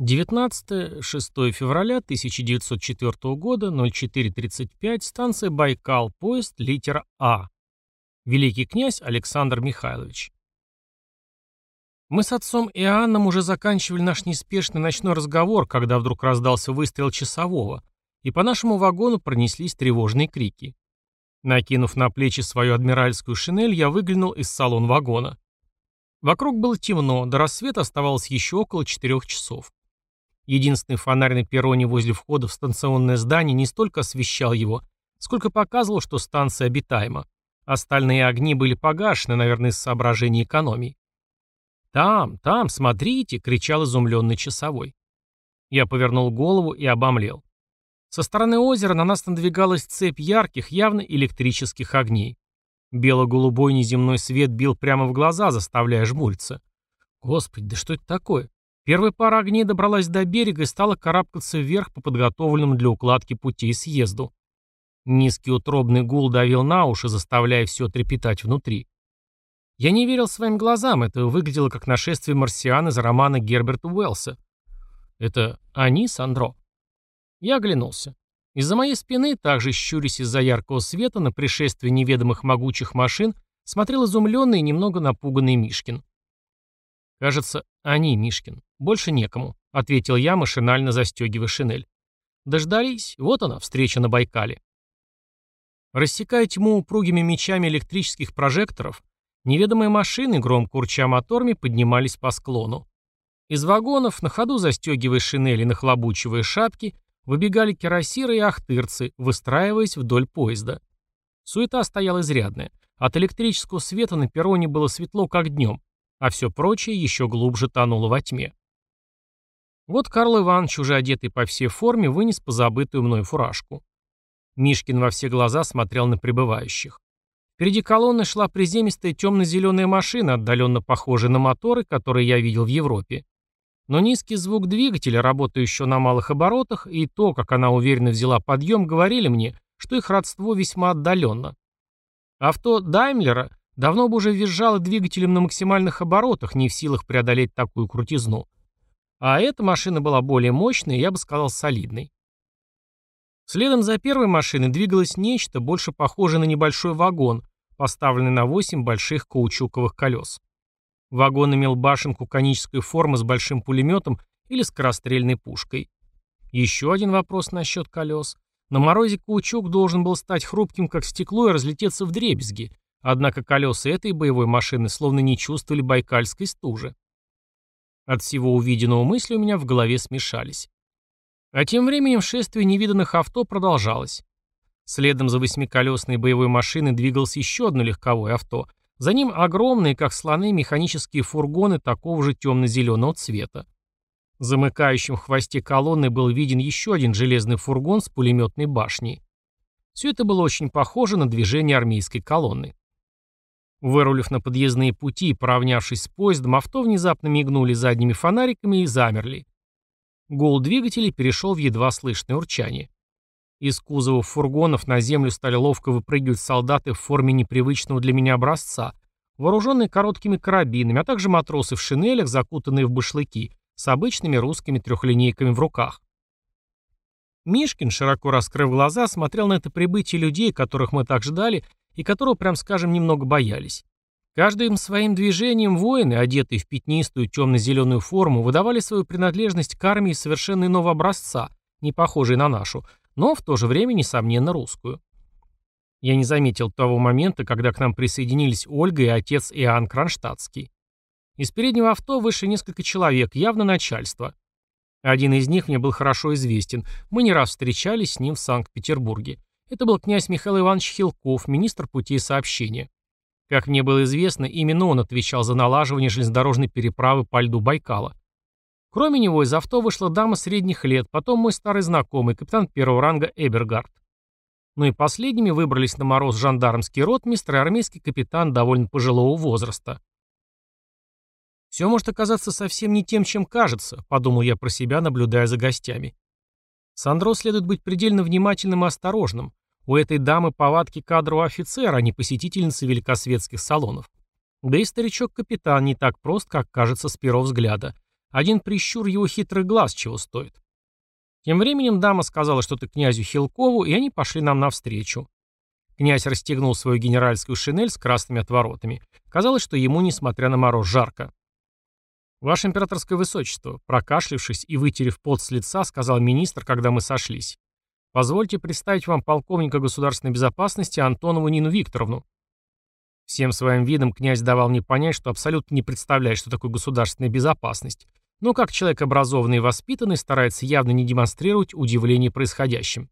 19-6 февраля 1904 года, 04.35, станция Байкал, поезд, литера А. Великий князь Александр Михайлович. Мы с отцом и Анном уже заканчивали наш неспешный ночной разговор, когда вдруг раздался выстрел часового, и по нашему вагону пронеслись тревожные крики. Накинув на плечи свою адмиральскую шинель, я выглянул из салон вагона. Вокруг было темно, до рассвета оставалось еще около четырех часов. Единственный фонарь на перроне возле входа в станционное здание не столько освещал его, сколько показывал, что станция обитаема. Остальные огни были погашены, наверное, из соображений экономии. «Там, там, смотрите!» — кричал изумленный часовой. Я повернул голову и обомлел. Со стороны озера на нас надвигалась цепь ярких, явно электрических огней. Бело-голубой неземной свет бил прямо в глаза, заставляя жмуриться. Господи, да что это такое? Первая пара огней добралась до берега и стала карабкаться вверх по подготовленному для укладки путей съезду. Низкий утробный гул давил на уши, заставляя все трепетать внутри. Я не верил своим глазам, это выглядело как нашествие марсиан из романа Герберта Уэллса. Это они, Сандро? Я оглянулся. Из-за моей спины, также щурясь из-за яркого света, на пришествие неведомых могучих машин, смотрел изумленный и немного напуганный Мишкин. «Кажется, они, Мишкин. Больше некому», — ответил я, машинально застегивая шинель. «Дождались. Вот она, встреча на Байкале». Рассекая тьму упругими мечами электрических прожекторов, неведомые машины, громко урча моторами, поднимались по склону. Из вагонов, на ходу застегивая шинели и нахлобучивая шапки, выбегали кирасиры и ахтырцы, выстраиваясь вдоль поезда. Суета стояла изрядная. От электрического света на перроне было светло, как днем а все прочее еще глубже тонуло во тьме. Вот Карл Иванович, уже одетый по всей форме, вынес позабытую мной фуражку. Мишкин во все глаза смотрел на прибывающих. Впереди колонны шла приземистая темно-зеленая машина, отдаленно похожая на моторы, которые я видел в Европе. Но низкий звук двигателя, работающего на малых оборотах, и то, как она уверенно взяла подъем, говорили мне, что их родство весьма отдаленно. Авто Даймлера Давно бы уже визжала двигателем на максимальных оборотах, не в силах преодолеть такую крутизну. А эта машина была более мощной, я бы сказал, солидной. Следом за первой машиной двигалось нечто, больше похожее на небольшой вагон, поставленный на 8 больших каучуковых колес. Вагон имел башенку конической формы с большим пулеметом или скорострельной пушкой. Еще один вопрос насчет колес. На морозе каучук должен был стать хрупким, как стекло, и разлететься в дребезги, Однако колеса этой боевой машины словно не чувствовали байкальской стужи. От всего увиденного мысли у меня в голове смешались. А тем временем шествие невиданных авто продолжалось. Следом за восьмиколесной боевой машиной двигалось еще одно легковое авто. За ним огромные, как слоны, механические фургоны такого же темно-зеленого цвета. Замыкающим в хвосте колонны был виден еще один железный фургон с пулеметной башней. Все это было очень похоже на движение армейской колонны. Вырулив на подъездные пути и поравнявшись с поездом, авто внезапно мигнули задними фонариками и замерли. Гул двигателей перешел в едва слышное урчание. Из кузовов фургонов на землю стали ловко выпрыгивать солдаты в форме непривычного для меня образца, вооруженные короткими карабинами, а также матросы в шинелях, закутанные в башлыки, с обычными русскими трехлинейками в руках. Мишкин, широко раскрыв глаза, смотрел на это прибытие людей, которых мы так ждали, и которого, прям скажем, немного боялись. Каждым своим движением воины, одетые в пятнистую темно-зеленую форму, выдавали свою принадлежность к армии совершенно иного образца, не похожей на нашу, но в то же время, несомненно, русскую. Я не заметил того момента, когда к нам присоединились Ольга и отец Иоанн Кронштадтский. Из переднего авто вышли несколько человек, явно начальство. Один из них мне был хорошо известен, мы не раз встречались с ним в Санкт-Петербурге. Это был князь Михаил Иванович Хилков, министр путей сообщения. Как мне было известно, именно он отвечал за налаживание железнодорожной переправы по льду Байкала. Кроме него из авто вышла дама средних лет, потом мой старый знакомый, капитан первого ранга Эбергард. Ну и последними выбрались на мороз жандармский ротмистр и армейский капитан довольно пожилого возраста. «Все может оказаться совсем не тем, чем кажется», — подумал я про себя, наблюдая за гостями. Сандро следует быть предельно внимательным и осторожным. У этой дамы повадки кадрового офицера, а не посетительницы великосветских салонов. Да и старичок-капитан не так прост, как кажется с первого взгляда. Один прищур его хитрый глаз чего стоит. Тем временем дама сказала что-то князю Хилкову, и они пошли нам навстречу. Князь расстегнул свою генеральскую шинель с красными отворотами. Казалось, что ему, несмотря на мороз, жарко. «Ваше императорское высочество», прокашлившись и вытерев пот с лица, сказал министр, когда мы сошлись. «Позвольте представить вам полковника государственной безопасности Антонову Нину Викторовну». Всем своим видом князь давал мне понять, что абсолютно не представляет, что такое государственная безопасность, но как человек образованный и воспитанный старается явно не демонстрировать удивление происходящим.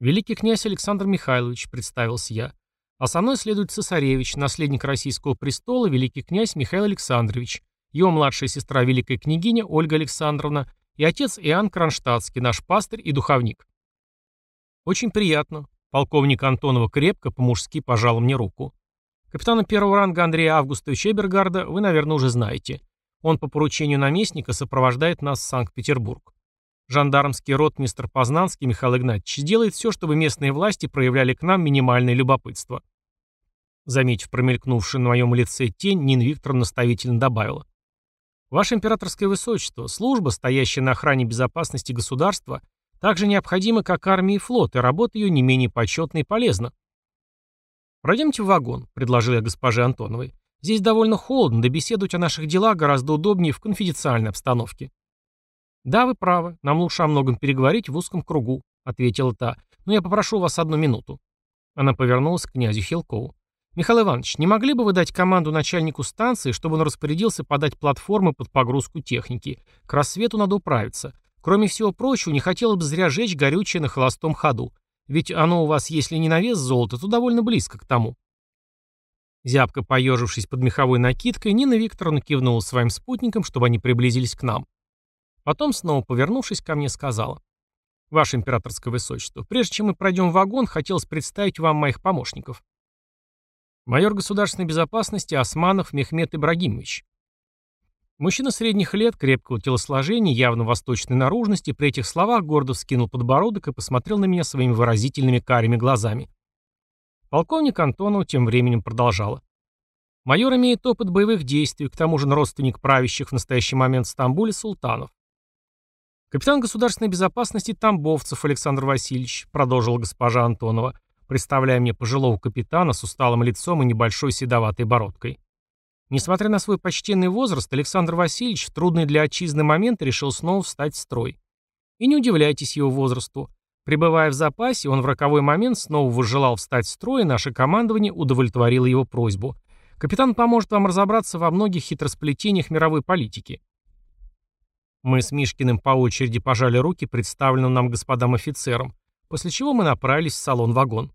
«Великий князь Александр Михайлович», — представился я. «А со мной следует цесаревич, наследник российского престола, великий князь Михаил Александрович, его младшая сестра великая княгиня Ольга Александровна и отец Иоанн Кронштадтский, наш пастырь и духовник». «Очень приятно». Полковник Антонова крепко, по-мужски пожал мне руку. Капитана первого ранга Андрея Августовича Эбергарда вы, наверное, уже знаете. Он по поручению наместника сопровождает нас в Санкт-Петербург. Жандармский рот мистер Познанский Михаил Игнатьевич делает все, чтобы местные власти проявляли к нам минимальное любопытство. Заметив промелькнувшую на моем лице тень, Нин Виктор наставительно добавила. Ваше императорское высочество, служба, стоящая на охране безопасности государства, так же необходима, как армия и флот, и работа ее не менее почетна и полезна. «Пройдемте в вагон», — предложил я госпоже Антоновой. «Здесь довольно холодно, да беседовать о наших делах гораздо удобнее в конфиденциальной обстановке». «Да, вы правы. Нам лучше о многом переговорить в узком кругу», — ответила та. «Но я попрошу вас одну минуту». Она повернулась к князю Хилкову. «Михаил Иванович, не могли бы вы дать команду начальнику станции, чтобы он распорядился подать платформы под погрузку техники? К рассвету надо управиться. Кроме всего прочего, не хотелось бы зря жечь горючее на холостом ходу. Ведь оно у вас, если не на вес золота, то довольно близко к тому». Зябко поежившись под меховой накидкой, Нина Викторовна кивнула своим спутникам, чтобы они приблизились к нам. Потом, снова повернувшись ко мне, сказала. «Ваше императорское высочество, прежде чем мы пройдем вагон, хотелось представить вам моих помощников. Майор государственной безопасности Османов Мехмед Ибрагимович. Мужчина средних лет, крепкого телосложения, явно восточной наружности, при этих словах гордо вскинул подбородок и посмотрел на меня своими выразительными карими глазами. Полковник Антонов тем временем продолжала. Майор имеет опыт боевых действий, к тому же он родственник правящих в настоящий момент в Стамбуле султанов. «Капитан государственной безопасности Тамбовцев Александр Васильевич», продолжила госпожа Антонова, представляя мне пожилого капитана с усталым лицом и небольшой седоватой бородкой. Несмотря на свой почтенный возраст, Александр Васильевич в трудный для отчизны момент решил снова встать в строй. И не удивляйтесь его возрасту. Пребывая в запасе, он в роковой момент снова выжелал встать в строй, и наше командование удовлетворило его просьбу. Капитан поможет вам разобраться во многих хитросплетениях мировой политики. Мы с Мишкиным по очереди пожали руки представленным нам господам офицерам, после чего мы направились в салон-вагон.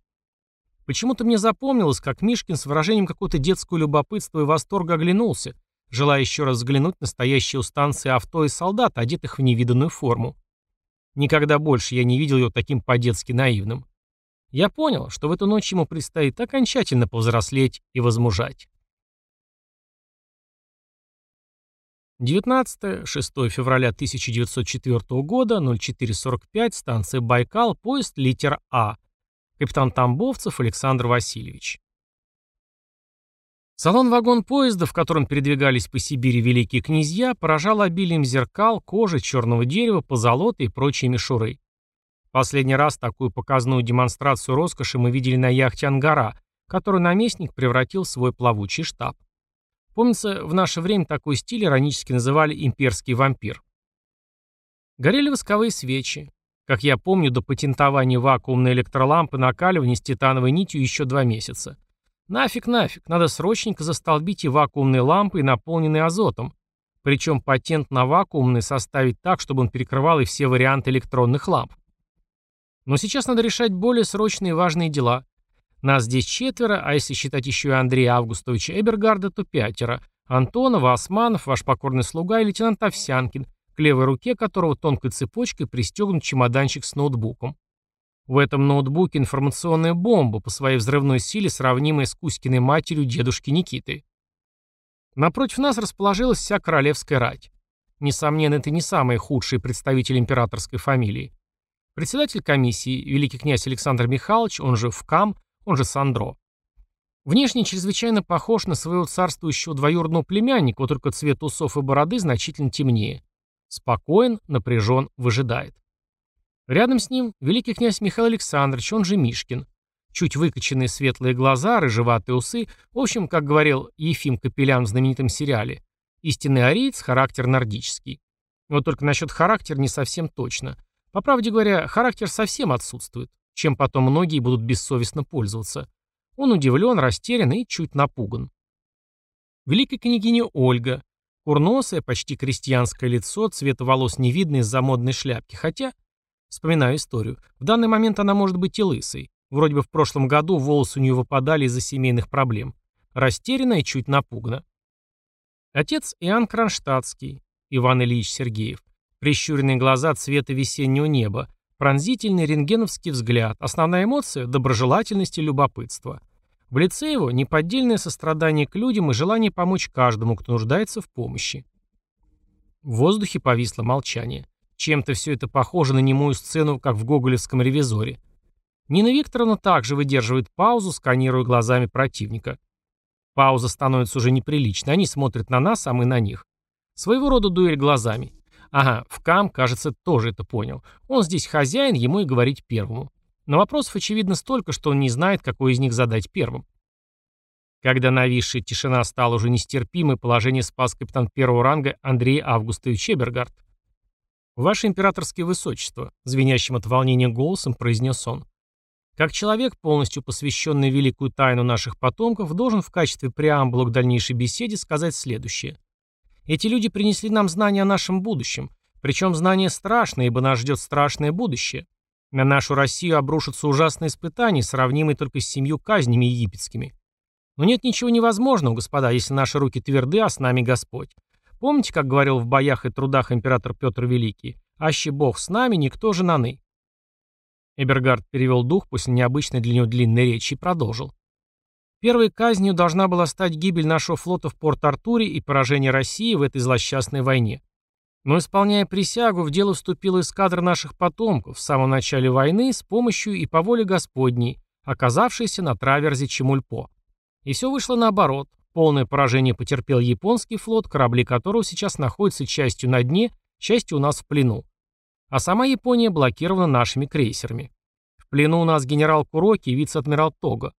Почему-то мне запомнилось, как Мишкин с выражением какого-то детского любопытства и восторга оглянулся, желая еще раз взглянуть на стоящие у станции авто и солдат, одетых в невиданную форму. Никогда больше я не видел его таким по-детски наивным. Я понял, что в эту ночь ему предстоит окончательно повзрослеть и возмужать. 19-6 февраля 1904 года, 04.45, станция Байкал, поезд литер А. Капитан Тамбовцев Александр Васильевич. Салон-вагон поезда, в котором передвигались по Сибири великие князья, поражал обилием зеркал, кожи, черного дерева, позолоты и прочей мишуры. Последний раз такую показную демонстрацию роскоши мы видели на яхте «Ангара», которую наместник превратил в свой плавучий штаб. Помнится, в наше время такой стиль иронически называли «имперский вампир». Горели восковые свечи. Как я помню, до патентования вакуумной электролампы накаливания с титановой нитью еще два месяца. Нафиг, нафиг, надо срочненько застолбить и вакуумные лампы, наполненные азотом. Причем патент на вакуумный составить так, чтобы он перекрывал и все варианты электронных ламп. Но сейчас надо решать более срочные и важные дела. Нас здесь четверо, а если считать еще и Андрея Августовича Эбергарда, то пятеро. Антонова, Османов, ваш покорный слуга и лейтенант Овсянкин, к левой руке которого тонкой цепочкой пристегнут чемоданчик с ноутбуком. В этом ноутбуке информационная бомба, по своей взрывной силе сравнимая с Кузькиной матерью дедушки Никиты. Напротив нас расположилась вся королевская рать. Несомненно, это не самые худшие представители императорской фамилии. Председатель комиссии, великий князь Александр Михайлович, он же ВКАМ, он же Сандро. Внешне чрезвычайно похож на своего царствующего двоюродного племянника, только цвет усов и бороды значительно темнее. Спокоен, напряжен, выжидает. Рядом с ним великий князь Михаил Александрович, он же Мишкин. Чуть выкоченные светлые глаза, рыжеватые усы, в общем, как говорил Ефим Капелян в знаменитом сериале, истинный ариец, характер нордический. Вот только насчет характера не совсем точно. По правде говоря, характер совсем отсутствует, чем потом многие будут бессовестно пользоваться. Он удивлен, растерян и чуть напуган. Великая княгиня Ольга. Курносое, почти крестьянское лицо, цвета волос не видно из-за модной шляпки, хотя... Вспоминаю историю. В данный момент она может быть и лысой. Вроде бы в прошлом году волосы у нее выпадали из-за семейных проблем. Растерянна и чуть напугана. Отец Иоанн Кронштадтский, Иван Ильич Сергеев. Прищуренные глаза цвета весеннего неба. Пронзительный рентгеновский взгляд. Основная эмоция – доброжелательность и любопытство. В лице его неподдельное сострадание к людям и желание помочь каждому, кто нуждается в помощи. В воздухе повисло молчание. Чем-то все это похоже на немую сцену, как в гоголевском «Ревизоре». Нина Викторовна также выдерживает паузу, сканируя глазами противника. Пауза становится уже неприличной. Они смотрят на нас, а мы на них. Своего рода дуэль глазами. Ага, в Кам, кажется, тоже это понял. Он здесь хозяин, ему и говорить первому. Но вопросов, очевидно, столько, что он не знает, какой из них задать первым. Когда нависшая тишина стала уже нестерпимой, положение спас капитан первого ранга Андрей Августович Эбергард. «Ваше императорское высочество», — звенящим от волнения голосом произнес он. «Как человек, полностью посвященный великую тайну наших потомков, должен в качестве преамбула к дальнейшей беседе сказать следующее. Эти люди принесли нам знания о нашем будущем, причем знания страшные, ибо нас ждет страшное будущее. На нашу Россию обрушатся ужасные испытания, сравнимые только с семью казнями египетскими. Но нет ничего невозможного, господа, если наши руки тверды, а с нами Господь. Помните, как говорил в боях и трудах император Петр Великий? «Аще Бог с нами, никто же наны». Эбергард перевел дух после необычной для него длинной речи и продолжил. Первой казнью должна была стать гибель нашего флота в Порт-Артуре и поражение России в этой злосчастной войне. Но, исполняя присягу, в дело вступила эскадра наших потомков в самом начале войны с помощью и по воле Господней, оказавшейся на траверзе Чемульпо. И все вышло наоборот. Полное поражение потерпел японский флот, корабли которого сейчас находятся частью на дне, частью у нас в плену. А сама Япония блокирована нашими крейсерами. В плену у нас генерал Куроки и вице-адмирал Тога.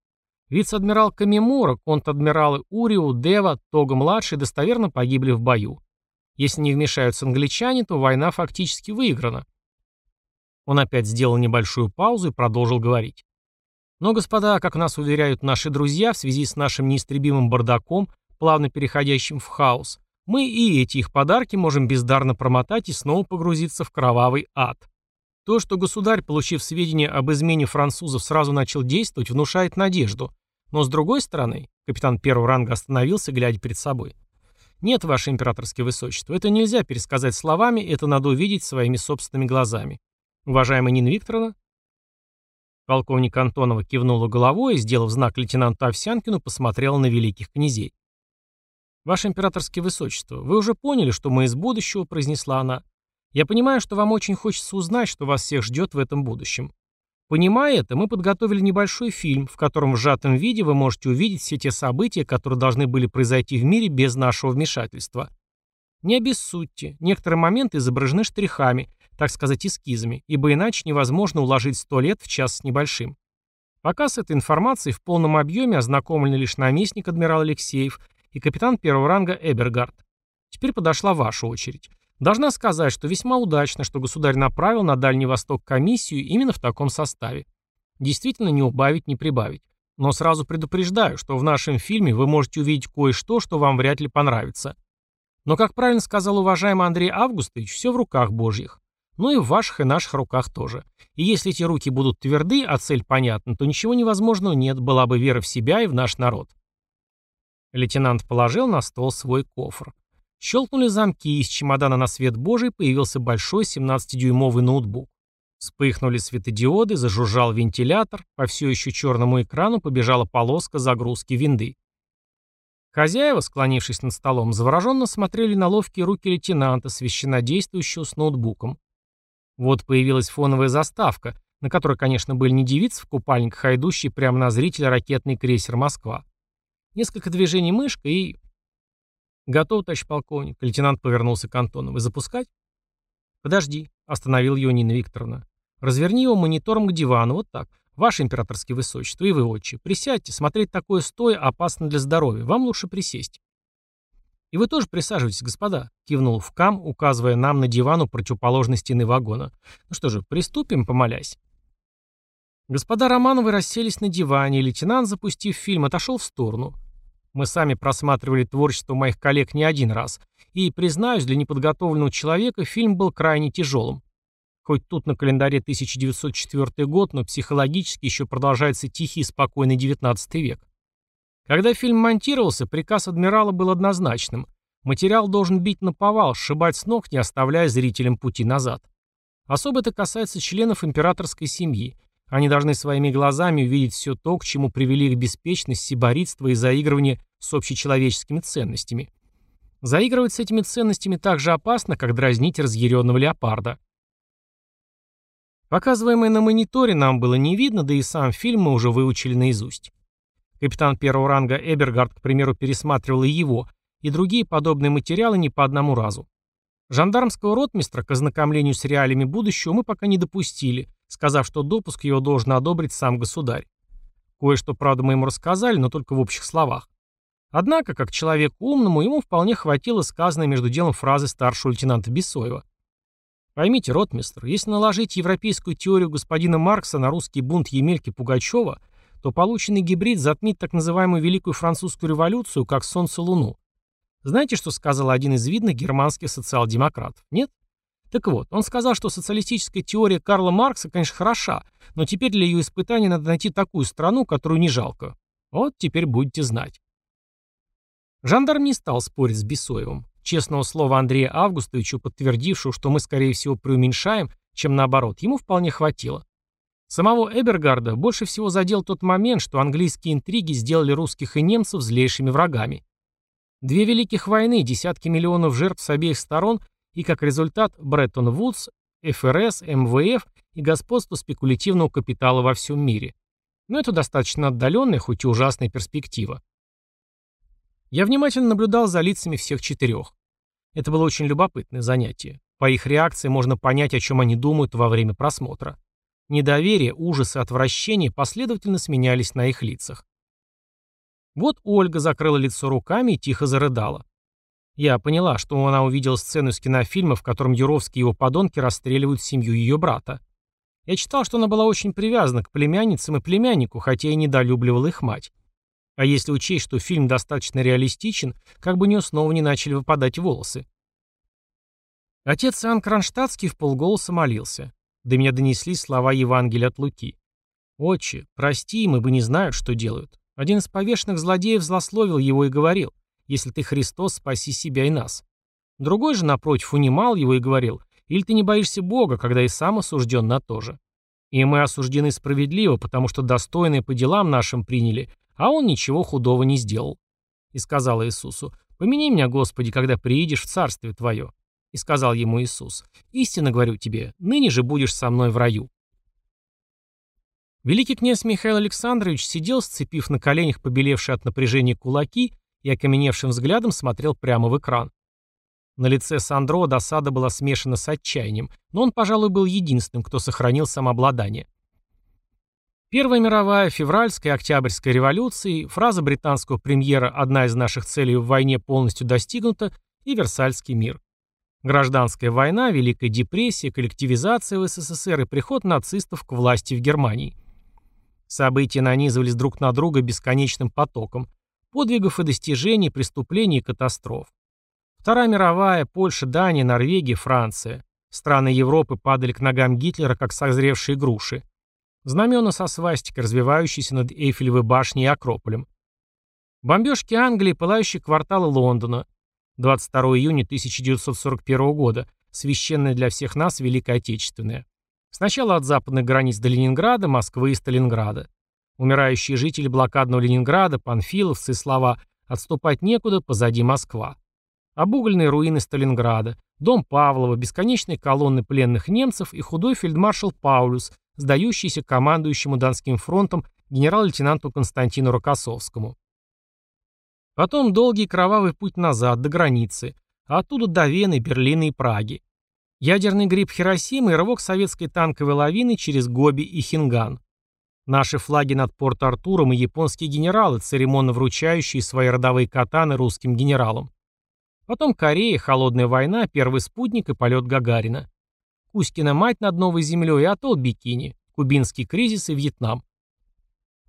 Вице-адмирал Камимура, конт-адмиралы Уриу, Дева, Тога-младший достоверно погибли в бою. Если не вмешаются англичане, то война фактически выиграна. Он опять сделал небольшую паузу и продолжил говорить. Но, господа, как нас уверяют наши друзья, в связи с нашим неистребимым бардаком, плавно переходящим в хаос, мы и эти их подарки можем бездарно промотать и снова погрузиться в кровавый ад. То, что государь, получив сведения об измене французов, сразу начал действовать, внушает надежду. Но с другой стороны, капитан первого ранга остановился, глядя перед собой. Нет, ваше императорское высочество, это нельзя пересказать словами, это надо увидеть своими собственными глазами. Уважаемая Нина Викторовна? Полковник Антонова кивнула головой и, сделав знак лейтенанту Овсянкину, посмотрела на великих князей. «Ваше императорское высочество, вы уже поняли, что мы из будущего», — произнесла она. «Я понимаю, что вам очень хочется узнать, что вас всех ждет в этом будущем. Понимая это, мы подготовили небольшой фильм, в котором в сжатом виде вы можете увидеть все те события, которые должны были произойти в мире без нашего вмешательства. Не обессудьте, некоторые моменты изображены штрихами, так сказать, эскизами, ибо иначе невозможно уложить сто лет в час с небольшим. Пока с этой информацией в полном объеме ознакомлены лишь наместник адмирал Алексеев и капитан первого ранга Эбергард. Теперь подошла ваша очередь. Должна сказать, что весьма удачно, что государь направил на Дальний Восток комиссию именно в таком составе. Действительно не убавить, не прибавить. Но сразу предупреждаю, что в нашем фильме вы можете увидеть кое-что, что вам вряд ли понравится. Но, как правильно сказал уважаемый Андрей Августович, все в руках божьих. Ну и в ваших и наших руках тоже. И если эти руки будут тверды, а цель понятна, то ничего невозможного нет, была бы вера в себя и в наш народ. Лейтенант положил на стол свой кофр. Щелкнули замки, и из чемодана на свет божий появился большой 17-дюймовый ноутбук. Вспыхнули светодиоды, зажужжал вентилятор, по все еще черному экрану побежала полоска загрузки винды. Хозяева, склонившись над столом, завороженно смотрели на ловкие руки лейтенанта, священно действующего с ноутбуком. Вот появилась фоновая заставка, на которой, конечно, были не девицы в купальниках, а идущий прямо на зрителя ракетный крейсер «Москва». Несколько движений мышкой и... Готов, товарищ полковник. Лейтенант повернулся к Антону. Вы запускать? Подожди, остановил ее Нина Викторовна. Разверни его монитором к дивану, вот так. Ваше императорское высочество и вы, отче. Присядьте, смотреть такое стоя опасно для здоровья. Вам лучше присесть. «И вы тоже присаживайтесь, господа», — кивнул в кам, указывая нам на диван у противоположной стены вагона. «Ну что же, приступим, помолясь». Господа Романовы расселись на диване, и лейтенант, запустив фильм, отошел в сторону. Мы сами просматривали творчество моих коллег не один раз, и, признаюсь, для неподготовленного человека фильм был крайне тяжелым. Хоть тут на календаре 1904 год, но психологически еще продолжается тихий и спокойный XIX век. Когда фильм монтировался, приказ адмирала был однозначным. Материал должен бить на повал, сшибать с ног, не оставляя зрителям пути назад. Особо это касается членов императорской семьи. Они должны своими глазами увидеть все то, к чему привели их беспечность, сиборитство и заигрывание с общечеловеческими ценностями. Заигрывать с этими ценностями так же опасно, как дразнить разъяренного леопарда. Показываемое на мониторе нам было не видно, да и сам фильм мы уже выучили наизусть. Капитан первого ранга Эбергард, к примеру, пересматривал и его, и другие подобные материалы не по одному разу. Жандармского ротмистра к ознакомлению с реалиями будущего мы пока не допустили, сказав, что допуск его должен одобрить сам государь. Кое-что, правда, мы ему рассказали, но только в общих словах. Однако, как человеку умному, ему вполне хватило сказанной между делом фразы старшего лейтенанта Бесоева. Поймите, ротмистр, если наложить европейскую теорию господина Маркса на русский бунт Емельки Пугачева, то полученный гибрид затмит так называемую Великую Французскую революцию, как Солнце Луну. Знаете, что сказал один из видных германских социал-демократов? Нет? Так вот, он сказал, что социалистическая теория Карла Маркса, конечно, хороша, но теперь для ее испытания надо найти такую страну, которую не жалко. Вот теперь будете знать. Жандарм не стал спорить с Бесоевым. Честного слова Андрея Августовичу, подтвердившего, что мы, скорее всего, преуменьшаем, чем наоборот, ему вполне хватило. Самого Эбергарда больше всего задел тот момент, что английские интриги сделали русских и немцев злейшими врагами. Две великих войны, десятки миллионов жертв с обеих сторон и, как результат, Бреттон-Вудс, ФРС, МВФ и господство спекулятивного капитала во всем мире. Но это достаточно отдаленная, хоть и ужасная перспектива. Я внимательно наблюдал за лицами всех четырех. Это было очень любопытное занятие. По их реакции можно понять, о чем они думают во время просмотра. Недоверие, ужас и отвращение последовательно сменялись на их лицах. Вот Ольга закрыла лицо руками и тихо зарыдала. Я поняла, что она увидела сцену из кинофильма, в котором Юровский и его подонки расстреливают семью ее брата. Я читал, что она была очень привязана к племянницам и племяннику, хотя и недолюбливала их мать. А если учесть, что фильм достаточно реалистичен, как бы у нее снова не начали выпадать волосы. Отец Иоанн Кронштадтский в полголоса молился. До меня донеслись слова Евангелия от Луки. «Отче, прости им, ибо не знают, что делают». Один из повешенных злодеев злословил его и говорил, «Если ты Христос, спаси себя и нас». Другой же, напротив, унимал его и говорил, «Или ты не боишься Бога, когда и сам осужден на то же». И мы осуждены справедливо, потому что достойные по делам нашим приняли, а он ничего худого не сделал. И сказал Иисусу, «Помяни меня, Господи, когда приидешь в Царствие Твое». И сказал ему Иисус, «Истинно говорю тебе, ныне же будешь со мной в раю». Великий князь Михаил Александрович сидел, сцепив на коленях побелевшие от напряжения кулаки и окаменевшим взглядом смотрел прямо в экран. На лице Сандро досада была смешана с отчаянием, но он, пожалуй, был единственным, кто сохранил самообладание. Первая мировая, февральская, октябрьская революции, фраза британского премьера «одна из наших целей в войне полностью достигнута» и Версальский мир. Гражданская война, Великая депрессия, коллективизация в СССР и приход нацистов к власти в Германии. События нанизывались друг на друга бесконечным потоком. Подвигов и достижений, преступлений и катастроф. Вторая мировая, Польша, Дания, Норвегия, Франция. Страны Европы падали к ногам Гитлера, как созревшие груши. Знамена со свастикой, развивающиеся над Эйфелевой башней и Акрополем. Бомбежки Англии, пылающие кварталы Лондона – 22 июня 1941 года, священное для всех нас Великое Отечественное. Сначала от западных границ до Ленинграда, Москвы и Сталинграда. Умирающие жители блокадного Ленинграда, панфиловцы, слова «отступать некуда, позади Москва». Обугленные руины Сталинграда, дом Павлова, бесконечные колонны пленных немцев и худой фельдмаршал Паулюс, сдающийся командующему Донским фронтом генерал-лейтенанту Константину Рокоссовскому. Потом долгий кровавый путь назад, до границы, а оттуда до Вены, Берлина и Праги. Ядерный гриб Хиросимы и рывок советской танковой лавины через Гоби и Хинган. Наши флаги над Порт-Артуром и японские генералы, церемонно вручающие свои родовые катаны русским генералам. Потом Корея, холодная война, первый спутник и полет Гагарина. Кузькина мать над новой землей и атолл Бикини, кубинский кризис и Вьетнам.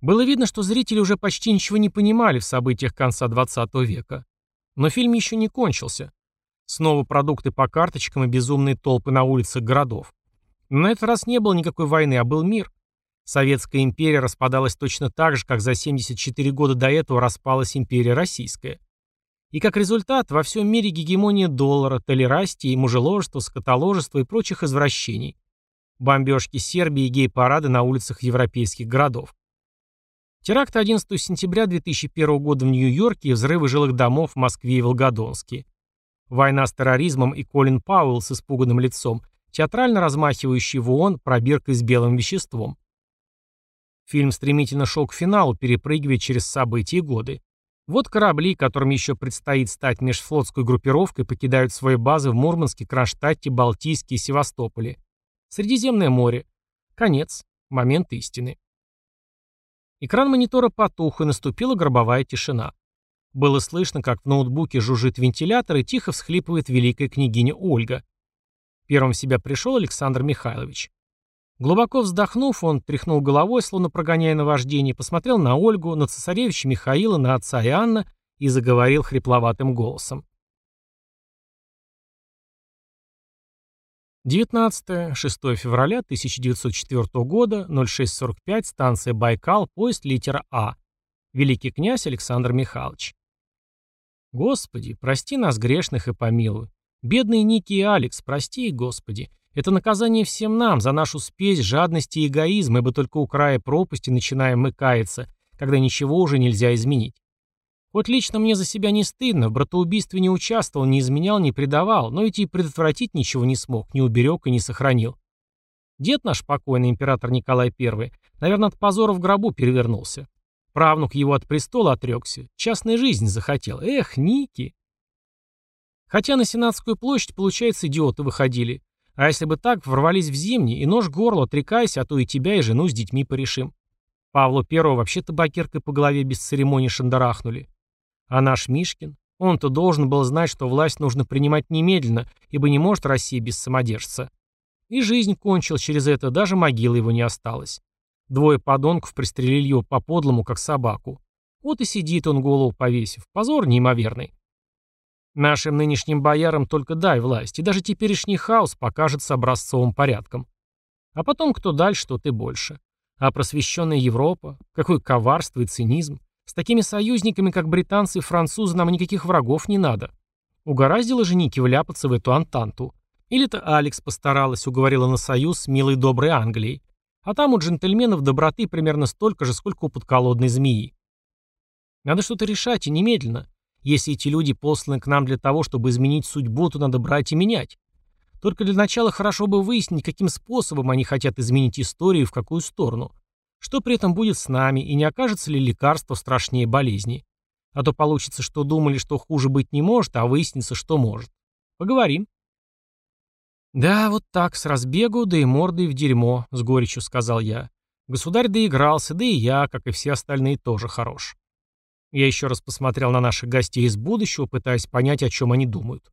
Было видно, что зрители уже почти ничего не понимали в событиях конца 20 века. Но фильм еще не кончился. Снова продукты по карточкам и безумные толпы на улицах городов. Но на этот раз не было никакой войны, а был мир. Советская империя распадалась точно так же, как за 74 года до этого распалась империя российская. И как результат, во всем мире гегемония доллара, толерастия, мужеложества, скотоложества и прочих извращений. Бомбежки Сербии и гей-парады на улицах европейских городов. Теракты 11 сентября 2001 года в Нью-Йорке и взрывы жилых домов в Москве и Волгодонске. Война с терроризмом и Колин Пауэлл с испуганным лицом, театрально размахивающий в ООН пробиркой с белым веществом. Фильм стремительно шел к финалу, перепрыгивая через события и годы. Вот корабли, которым еще предстоит стать межфлотской группировкой, покидают свои базы в Мурманске, Кронштадте, Балтийске и Севастополе. Средиземное море. Конец. Момент истины. Экран монитора потух, и наступила гробовая тишина. Было слышно, как в ноутбуке жужжит вентилятор и тихо всхлипывает великая княгиня Ольга. Первым в себя пришел Александр Михайлович. Глубоко вздохнув, он тряхнул головой, словно прогоняя наваждение, посмотрел на Ольгу, на цесаревича Михаила, на отца Иоанна и заговорил хрипловатым голосом. 19-6 февраля 1904 года, 06.45, станция Байкал, поезд литера А. Великий князь Александр Михайлович. Господи, прости нас грешных и помилуй. Бедные Ники и Алекс, прости их, Господи. Это наказание всем нам за нашу спесь, жадность и эгоизм, ибо только у края пропасти начинаем мы каяться, когда ничего уже нельзя изменить. Хоть лично мне за себя не стыдно, в братоубийстве не участвовал, не изменял, не предавал, но ведь и предотвратить ничего не смог, не уберег и не сохранил. Дед наш покойный император Николай I, наверное, от позора в гробу перевернулся. Правнук его от престола отрекся. Частной жизни захотел. Эх, Ники. Хотя на Сенатскую площадь, получается, идиоты выходили. А если бы так, ворвались в зимний, и нож горло, отрекайся, а то и тебя, и жену с детьми порешим. Павлу Первого вообще табакеркой по голове без церемонии шандарахнули. А наш Мишкин? Он-то должен был знать, что власть нужно принимать немедленно, ибо не может Россия без самодержца. И жизнь кончил через это, даже могилы его не осталось. Двое подонков пристрелили его по-подлому, как собаку. Вот и сидит он голову повесив. Позор неимоверный. Нашим нынешним боярам только дай власть, и даже теперешний хаос покажется образцовым порядком. А потом кто дальше, тот и больше. А просвещенная Европа? Какое коварство и цинизм. С такими союзниками, как британцы и французы, нам никаких врагов не надо. Угораздило же Ники вляпаться в эту антанту. Или-то Алекс постаралась, уговорила на союз с милой доброй Англией. А там у джентльменов доброты примерно столько же, сколько у подколодной змеи. Надо что-то решать и немедленно. Если эти люди посланы к нам для того, чтобы изменить судьбу, то надо брать и менять. Только для начала хорошо бы выяснить, каким способом они хотят изменить историю и в какую сторону. Что при этом будет с нами, и не окажется ли лекарство страшнее болезни. А то получится, что думали, что хуже быть не может, а выяснится, что может. Поговорим. «Да, вот так, с разбегу, да и мордой в дерьмо», — с горечью сказал я. «Государь доигрался, да и я, как и все остальные, тоже хорош». Я еще раз посмотрел на наших гостей из будущего, пытаясь понять, о чем они думают.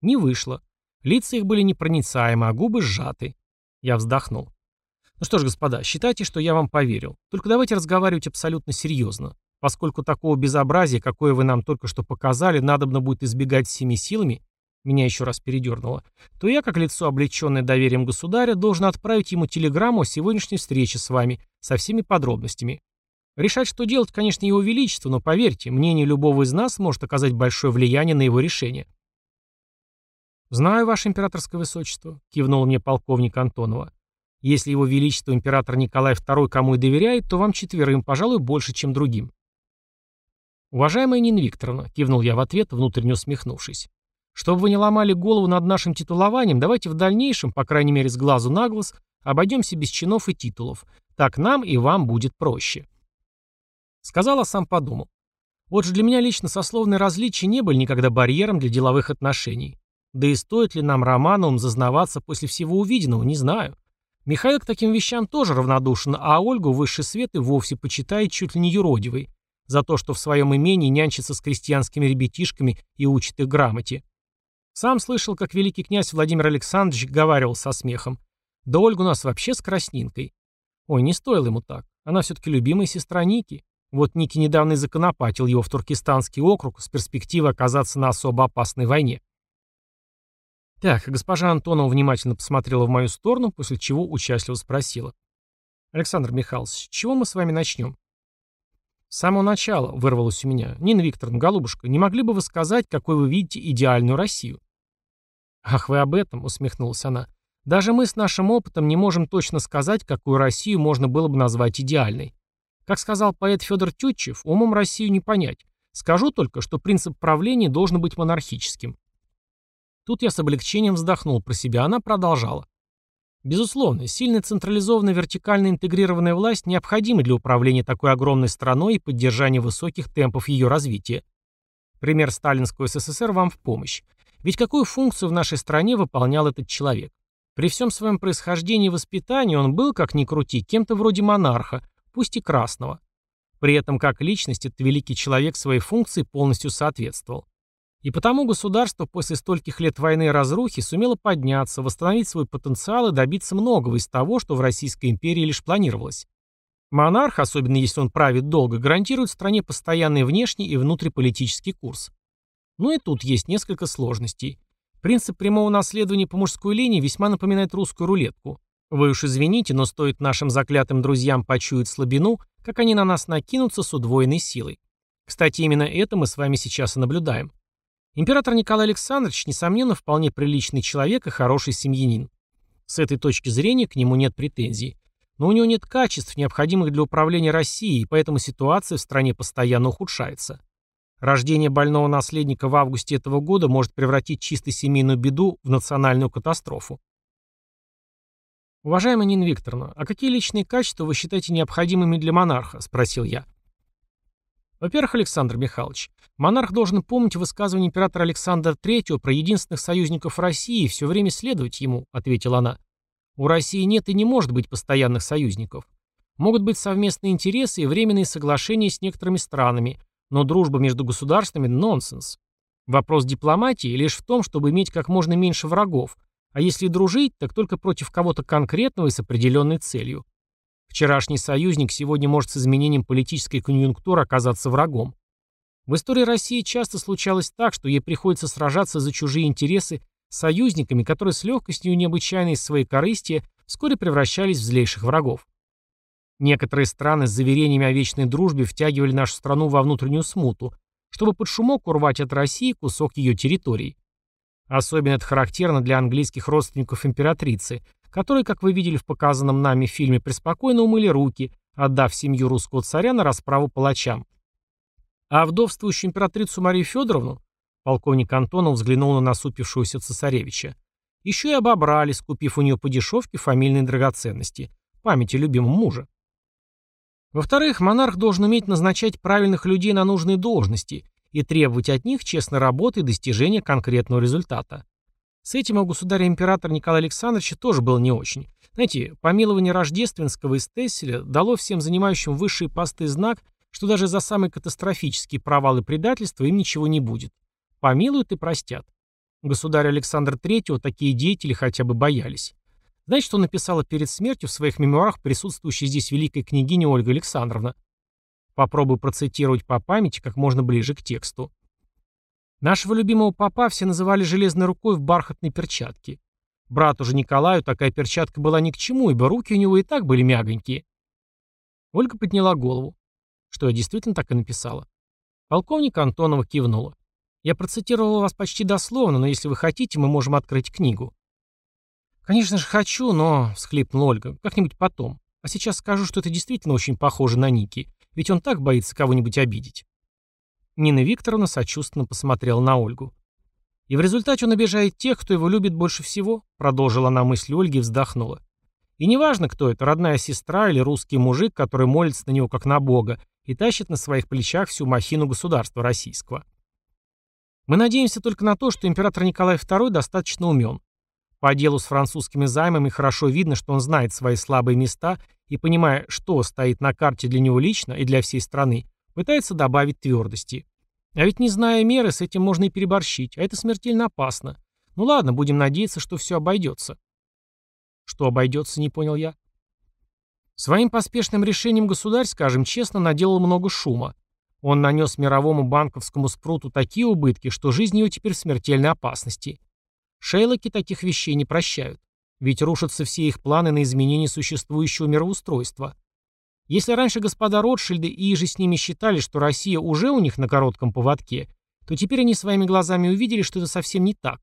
Не вышло. Лица их были непроницаемы, а губы сжаты. Я вздохнул. «Ну что ж, господа, считайте, что я вам поверил. Только давайте разговаривать абсолютно серьезно. Поскольку такого безобразия, какое вы нам только что показали, надобно будет избегать всеми силами, меня еще раз передернуло, то я, как лицо, облеченное доверием государя, должен отправить ему телеграмму о сегодняшней встрече с вами со всеми подробностями. Решать, что делать, конечно, его величество, но поверьте, мнение любого из нас может оказать большое влияние на его решение. «Знаю, ваше императорское высочество», — кивнул мне полковник Антонова. «Если его величество император Николай II кому и доверяет, то вам четверым, пожалуй, больше, чем другим». «Уважаемая Нина Викторовна», — кивнул я в ответ, внутренне усмехнувшись, чтобы вы не ломали голову над нашим титулованием, давайте в дальнейшем, по крайней мере с глазу на глаз, обойдемся без чинов и титулов. Так нам и вам будет проще. Сказал, а сам подумал. Вот же для меня лично сословные различия не были никогда барьером для деловых отношений. Да и стоит ли нам Романовым зазнаваться после всего увиденного, не знаю. Михаил к таким вещам тоже равнодушен, а Ольгу высший свет и вовсе почитает чуть ли не юродивой, за то, что в своем имении нянчится с крестьянскими ребятишками и учит их грамоте. Сам слышал, как великий князь Владимир Александрович говаривал со смехом. Да Ольга у нас вообще с краснинкой. Ой, не стоило ему так. Она все-таки любимая сестра Ники. Вот Ники недавно и законопатил его в Туркестанский округ с перспективой оказаться на особо опасной войне. Так, госпожа Антонова внимательно посмотрела в мою сторону, после чего участливо спросила. «Александр Михайлович, с чего мы с вами начнем?» «С самого начала», — вырвалось у меня. «Нина Викторовна, голубушка, не могли бы вы сказать, какой вы видите идеальную Россию?» «Ах, вы об этом», — усмехнулась она. «Даже мы с нашим опытом не можем точно сказать, какую Россию можно было бы назвать идеальной. Как сказал поэт Федор Тютчев, умом Россию не понять. Скажу только, что принцип правления должен быть монархическим. Тут я с облегчением вздохнул про себя, она продолжала. Безусловно, сильная централизованная вертикально интегрированная власть необходима для управления такой огромной страной и поддержания высоких темпов ее развития. Пример сталинского СССР вам в помощь. Ведь какую функцию в нашей стране выполнял этот человек? При всем своем происхождении и воспитании он был, как ни крути, кем-то вроде монарха, пусть и красного. При этом как личность этот великий человек своей функции полностью соответствовал. И потому государство после стольких лет войны и разрухи сумело подняться, восстановить свой потенциал и добиться многого из того, что в Российской империи лишь планировалось. Монарх, особенно если он правит долго, гарантирует стране постоянный внешний и внутриполитический курс. Но и тут есть несколько сложностей. Принцип прямого наследования по мужской линии весьма напоминает русскую рулетку. Вы уж извините, но стоит нашим заклятым друзьям почуять слабину, как они на нас накинутся с удвоенной силой. Кстати, именно это мы с вами сейчас и наблюдаем. Император Николай Александрович, несомненно, вполне приличный человек и хороший семьянин. С этой точки зрения к нему нет претензий. Но у него нет качеств, необходимых для управления Россией, поэтому ситуация в стране постоянно ухудшается. Рождение больного наследника в августе этого года может превратить чисто семейную беду в национальную катастрофу. «Уважаемая Нина Викторовна, а какие личные качества вы считаете необходимыми для монарха?» – спросил я. Во-первых, Александр Михайлович, монарх должен помнить высказывание императора Александра III про единственных союзников России и все время следовать ему, ответила она. У России нет и не может быть постоянных союзников. Могут быть совместные интересы и временные соглашения с некоторыми странами, но дружба между государствами – нонсенс. Вопрос дипломатии лишь в том, чтобы иметь как можно меньше врагов, а если дружить, так только против кого-то конкретного и с определенной целью. Вчерашний союзник сегодня может с изменением политической конъюнктуры оказаться врагом. В истории России часто случалось так, что ей приходится сражаться за чужие интересы с союзниками, которые с легкостью и необычайной из своей корысти вскоре превращались в злейших врагов. Некоторые страны с заверениями о вечной дружбе втягивали нашу страну во внутреннюю смуту, чтобы под шумок урвать от России кусок ее территории. Особенно это характерно для английских родственников императрицы, которые, как вы видели в показанном нами фильме, преспокойно умыли руки, отдав семью русского царя на расправу палачам. А вдовствующую императрицу Марию Федоровну, полковник Антонов взглянул на насупившегося цесаревича, еще и обобрали, скупив у нее по дешевке фамильные драгоценности, памяти любимого мужа. Во-вторых, монарх должен уметь назначать правильных людей на нужные должности и требовать от них честной работы и достижения конкретного результата. С этим у государя-императора Николая Александровича тоже было не очень. Знаете, помилование Рождественского из Тесселя дало всем занимающим высшие посты знак, что даже за самые катастрофические провалы предательства им ничего не будет. Помилуют и простят. Государя Александра III такие деятели хотя бы боялись. Знаете, что написала перед смертью в своих мемуарах присутствующая здесь великая княгиня Ольга Александровна? Попробую процитировать по памяти как можно ближе к тексту. Нашего любимого папа все называли железной рукой в бархатной перчатке. Брату же Николаю такая перчатка была ни к чему, ибо руки у него и так были мягонькие. Ольга подняла голову. Что я действительно так и написала. Полковник Антонова кивнула. Я процитировала вас почти дословно, но если вы хотите, мы можем открыть книгу. Конечно же хочу, но, всхлипнула Ольга, как-нибудь потом. А сейчас скажу, что это действительно очень похоже на Ники, ведь он так боится кого-нибудь обидеть. Нина Викторовна сочувственно посмотрела на Ольгу. «И в результате он обижает тех, кто его любит больше всего», продолжила она мысль Ольги и вздохнула. «И неважно, кто это, родная сестра или русский мужик, который молится на него как на Бога, и тащит на своих плечах всю махину государства российского. Мы надеемся только на то, что император Николай II достаточно умен. По делу с французскими займами хорошо видно, что он знает свои слабые места и, понимая, что стоит на карте для него лично и для всей страны, пытается добавить твердости. А ведь не зная меры, с этим можно и переборщить, а это смертельно опасно. Ну ладно, будем надеяться, что все обойдется. Что обойдется, не понял я. Своим поспешным решением государь, скажем честно, наделал много шума. Он нанес мировому банковскому спруту такие убытки, что жизнь его теперь в смертельной опасности. Шейлоки таких вещей не прощают. Ведь рушатся все их планы на изменение существующего мироустройства. Если раньше господа Ротшильды и же с ними считали, что Россия уже у них на коротком поводке, то теперь они своими глазами увидели, что это совсем не так.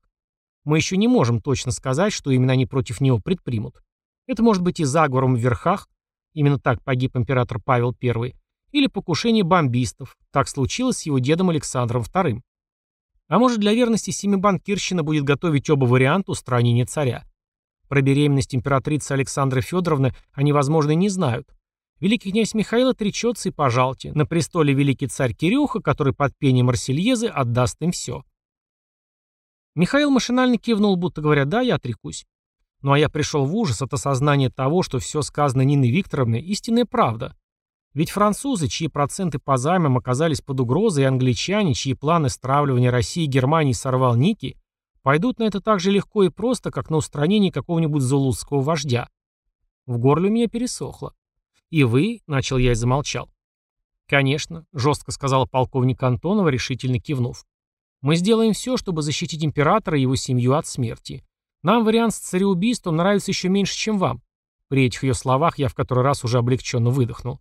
Мы еще не можем точно сказать, что именно они против него предпримут. Это может быть и заговором в верхах, именно так погиб император Павел I, или покушение бомбистов, так случилось с его дедом Александром II. А может для верности Семибанкирщина будет готовить оба варианта устранения царя. Про беременность императрицы Александры Федоровны они, возможно, и не знают. Великий князь Михаил отречется и пожалте. На престоле великий царь Кирюха, который под пением Марсельезы отдаст им все. Михаил машинально кивнул, будто говоря, да, я отрекусь. Ну а я пришел в ужас от осознания того, что все сказано Ниной Викторовной – истинная правда. Ведь французы, чьи проценты по займам оказались под угрозой, и англичане, чьи планы стравливания России и Германии сорвал Ники, пойдут на это так же легко и просто, как на устранение какого-нибудь зулузского вождя. В горле у меня пересохло. «И вы?» – начал я и замолчал. «Конечно», – жестко сказала полковник Антонова, решительно кивнув. Мы сделаем все, чтобы защитить императора и его семью от смерти. Нам вариант с цареубийством нравится еще меньше, чем вам. При этих ее словах я в который раз уже облегченно выдохнул.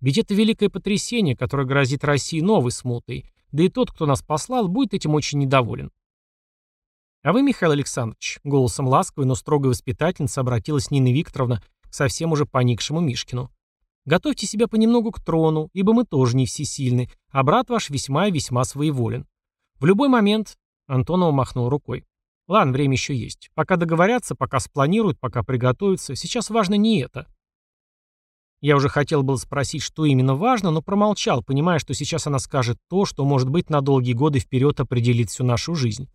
Ведь это великое потрясение, которое грозит России новой смутой, да и тот, кто нас послал, будет этим очень недоволен. А вы, Михаил Александрович, голосом ласковой, но строгой воспитательницы обратилась Нина Викторовна к совсем уже поникшему Мишкину. Готовьте себя понемногу к трону, ибо мы тоже не всесильны, а брат ваш весьма и весьма своеволен. В любой момент Антонова махнул рукой. Ладно, время еще есть. Пока договорятся, пока спланируют, пока приготовятся. Сейчас важно не это. Я уже хотел был спросить, что именно важно, но промолчал, понимая, что сейчас она скажет то, что, может быть, на долгие годы вперед определит всю нашу жизнь.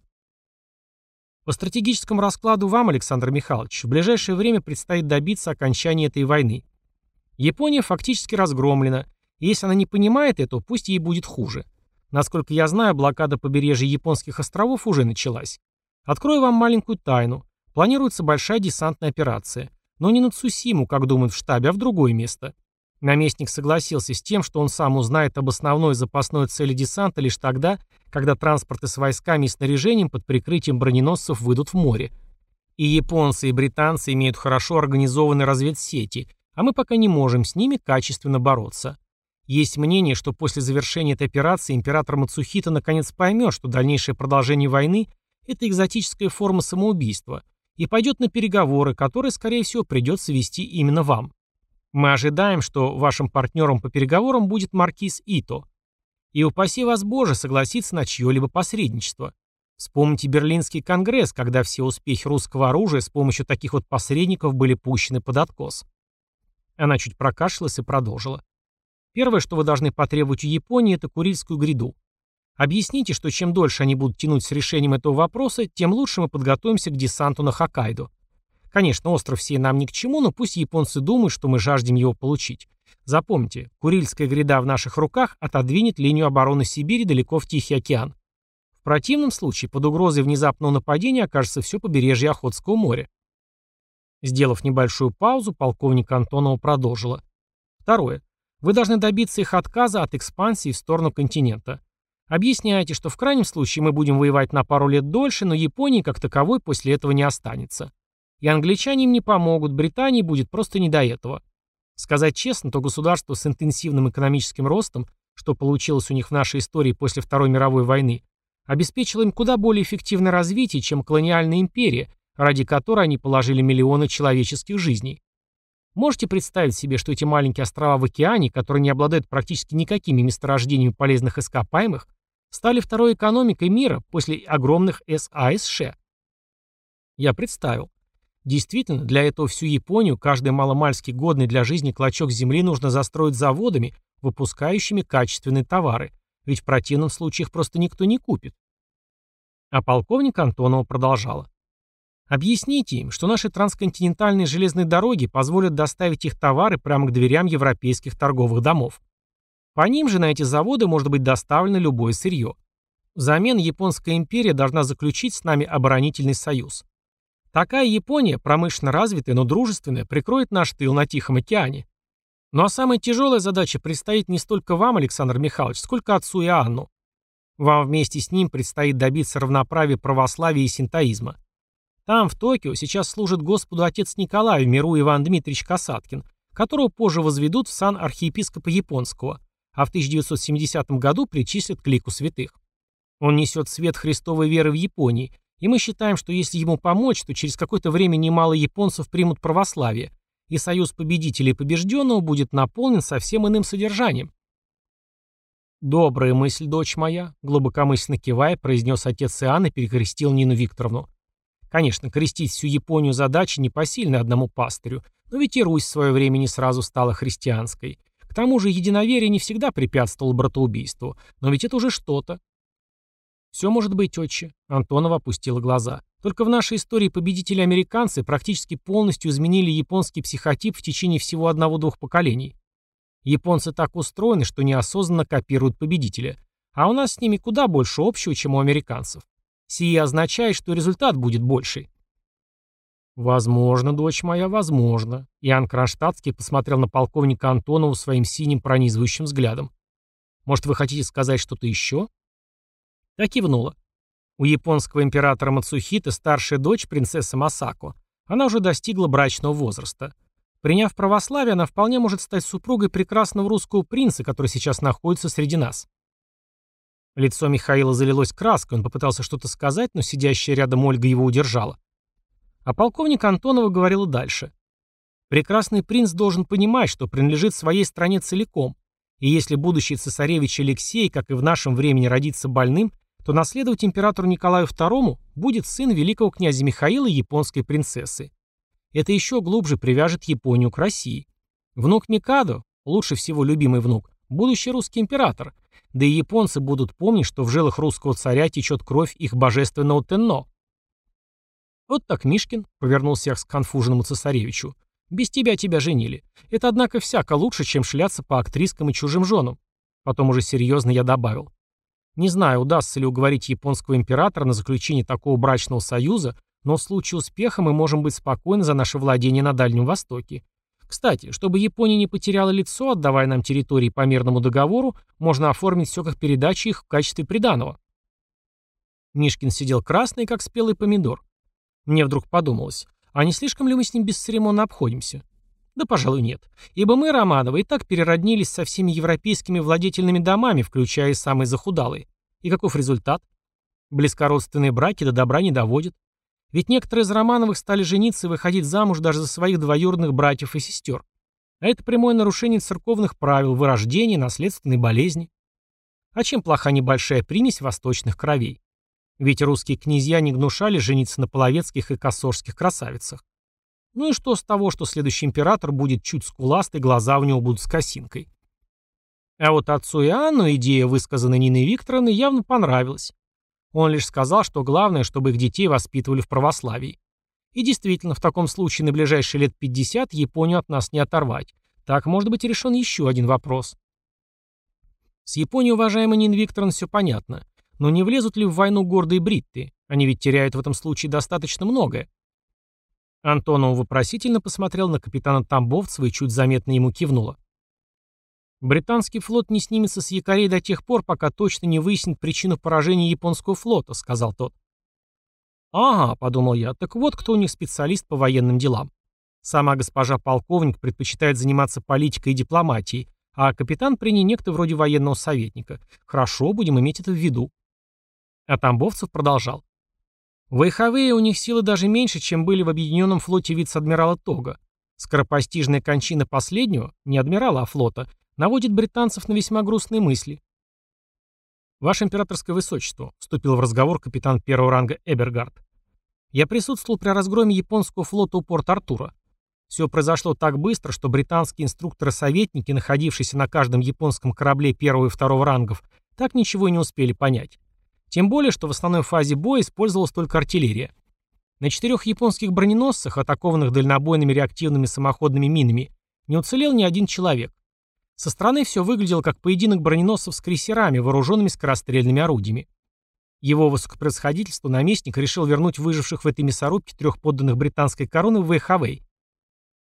По стратегическому раскладу вам, Александр Михайлович, в ближайшее время предстоит добиться окончания этой войны. Япония фактически разгромлена, и если она не понимает это, пусть ей будет хуже. Насколько я знаю, блокада побережья японских островов уже началась. Открою вам маленькую тайну. Планируется большая десантная операция. Но не на Цусиму, как думают в штабе, а в другое место. Наместник согласился с тем, что он сам узнает об основной запасной цели десанта лишь тогда, когда транспорты с войсками и снаряжением под прикрытием броненосцев выйдут в море. И японцы, и британцы имеют хорошо организованные разведсети, а мы пока не можем с ними качественно бороться. Есть мнение, что после завершения этой операции император Мацухита наконец поймет, что дальнейшее продолжение войны – это экзотическая форма самоубийства, и пойдет на переговоры, которые, скорее всего, придется вести именно вам. Мы ожидаем, что вашим партнером по переговорам будет маркиз Ито. И упаси вас Боже согласиться на чье-либо посредничество. Вспомните Берлинский конгресс, когда все успехи русского оружия с помощью таких вот посредников были пущены под откос. Она чуть прокашлялась и продолжила. Первое, что вы должны потребовать у Японии, это Курильскую гряду. Объясните, что чем дольше они будут тянуть с решением этого вопроса, тем лучше мы подготовимся к десанту на Хоккайдо. Конечно, остров сей нам ни к чему, но пусть японцы думают, что мы жаждем его получить. Запомните, Курильская гряда в наших руках отодвинет линию обороны Сибири далеко в Тихий океан. В противном случае под угрозой внезапного нападения окажется все побережье Охотского моря. Сделав небольшую паузу, полковник Антонова продолжила. Второе. Вы должны добиться их отказа от экспансии в сторону континента. Объясняйте, что в крайнем случае мы будем воевать на пару лет дольше, но Японии как таковой после этого не останется. И англичане им не помогут, Британии будет просто не до этого. Сказать честно, то государство с интенсивным экономическим ростом, что получилось у них в нашей истории после Второй мировой войны, обеспечило им куда более эффективное развитие, чем колониальная империя, ради которой они положили миллионы человеческих жизней. Можете представить себе, что эти маленькие острова в океане, которые не обладают практически никакими месторождениями полезных ископаемых, стали второй экономикой мира после огромных САСШ? Я представил. Действительно, для этого всю Японию, каждый маломальски годный для жизни клочок земли нужно застроить заводами, выпускающими качественные товары, ведь в противном случае их просто никто не купит. А полковник Антонова продолжала. Объясните им, что наши трансконтинентальные железные дороги позволят доставить их товары прямо к дверям европейских торговых домов. По ним же на эти заводы может быть доставлено любое сырье. Взамен Японская империя должна заключить с нами оборонительный союз. Такая Япония, промышленно развитая, но дружественная, прикроет наш тыл на Тихом океане. Ну а самая тяжелая задача предстоит не столько вам, Александр Михайлович, сколько отцу Иоанну. Вам вместе с ним предстоит добиться равноправия православия и синтоизма. Там, в Токио, сейчас служит Господу отец Николай в миру Иван Дмитриевич Касаткин, которого позже возведут в сан архиепископа японского, а в 1970 году причислят к лику святых. Он несет свет Христовой веры в Японии, и мы считаем, что если ему помочь, то через какое-то время немало японцев примут православие, и союз победителей и побежденного будет наполнен совсем иным содержанием. «Добрая мысль, дочь моя», — глубокомысленно кивая, произнес отец Иоанн и перекрестил Нину Викторовну. Конечно, крестить всю Японию задача непосильна одному пастырю, но ведь и Русь в свое время не сразу стала христианской. К тому же единоверие не всегда препятствовало братоубийству, но ведь это уже что-то. «Все может быть, отче», — Антонова опустила глаза. «Только в нашей истории победители-американцы практически полностью изменили японский психотип в течение всего одного-двух поколений. Японцы так устроены, что неосознанно копируют победителя, а у нас с ними куда больше общего, чем у американцев. Сие означает, что результат будет больший. «Возможно, дочь моя, возможно». Иоанн Кронштадтский посмотрел на полковника Антонова своим синим пронизывающим взглядом. «Может, вы хотите сказать что-то еще?» Та кивнула. У японского императора Мацухита старшая дочь, принцесса Масако. Она уже достигла брачного возраста. Приняв православие, она вполне может стать супругой прекрасного русского принца, который сейчас находится среди нас. Лицо Михаила залилось краской, он попытался что-то сказать, но сидящая рядом Ольга его удержала. А полковник Антонова говорила дальше. Прекрасный принц должен понимать, что принадлежит своей стране целиком, и если будущий цесаревич Алексей, как и в нашем времени, родится больным, то наследовать императору Николаю II будет сын великого князя Михаила и японской принцессы. Это еще глубже привяжет Японию к России. Внук Микадо, лучше всего любимый внук, будущий русский император, да и японцы будут помнить, что в жилах русского царя течет кровь их божественного Тенно. Вот так Мишкин повернулся к сконфуженному цесаревичу. Без тебя тебя женили. Это, однако, всяко лучше, чем шляться по актрискам и чужим женам. Потом уже серьезно я добавил. Не знаю, удастся ли уговорить японского императора на заключение такого брачного союза, но в случае успеха мы можем быть спокойны за наше владение на Дальнем Востоке. Кстати, чтобы Япония не потеряла лицо, отдавая нам территории по мирному договору, можно оформить все как передачи их в качестве приданого. Мишкин сидел красный, как спелый помидор. Мне вдруг подумалось, а не слишком ли мы с ним бесцеремонно обходимся? Да, пожалуй, нет. Ибо мы, Романовы, и так перероднились со всеми европейскими владетельными домами, включая и самые захудалые. И каков результат? Близкородственные браки до добра не доводят. Ведь некоторые из Романовых стали жениться и выходить замуж даже за своих двоюродных братьев и сестер. А это прямое нарушение церковных правил, вырождения, наследственной болезни. А чем плоха небольшая примесь восточных кровей? Ведь русские князья не гнушали жениться на половецких и косорских красавицах. Ну и что с того, что следующий император будет чуть скуластый, глаза у него будут с косинкой? А вот отцу Иоанну идея, высказанная Ниной Викторовной, явно понравилась. Он лишь сказал, что главное, чтобы их детей воспитывали в православии. И действительно, в таком случае на ближайшие лет 50 Японию от нас не оторвать. Так может быть решен еще один вопрос. С Японией, уважаемый Нин Викторовна, все понятно. Но не влезут ли в войну гордые бритты? Они ведь теряют в этом случае достаточно многое. Антонов вопросительно посмотрел на капитана Тамбовцева и чуть заметно ему кивнула. «Британский флот не снимется с якорей до тех пор, пока точно не выяснит причину поражения японского флота», — сказал тот. «Ага», — подумал я, — «так вот кто у них специалист по военным делам. Сама госпожа полковник предпочитает заниматься политикой и дипломатией, а капитан при ней некто вроде военного советника. Хорошо, будем иметь это в виду». А Тамбовцев продолжал. Войховые у них силы даже меньше, чем были в объединенном флоте вице-адмирала Тога. Скоропостижная кончина последнего, не адмирала, а флота, наводит британцев на весьма грустные мысли. «Ваше императорское высочество», — вступил в разговор капитан первого ранга Эбергард. Я присутствовал при разгроме японского флота у порт Артура. Все произошло так быстро, что британские инструкторы-советники, находившиеся на каждом японском корабле первого и второго рангов, так ничего и не успели понять. Тем более, что в основной фазе боя использовалась только артиллерия. На четырех японских броненосцах, атакованных дальнобойными реактивными самоходными минами, не уцелел ни один человек. Со стороны все выглядело как поединок броненосцев с крейсерами, вооруженными скорострельными орудиями. Его высокопроисходительство наместник решил вернуть выживших в этой мясорубке трех подданных британской короны в Вейхавей.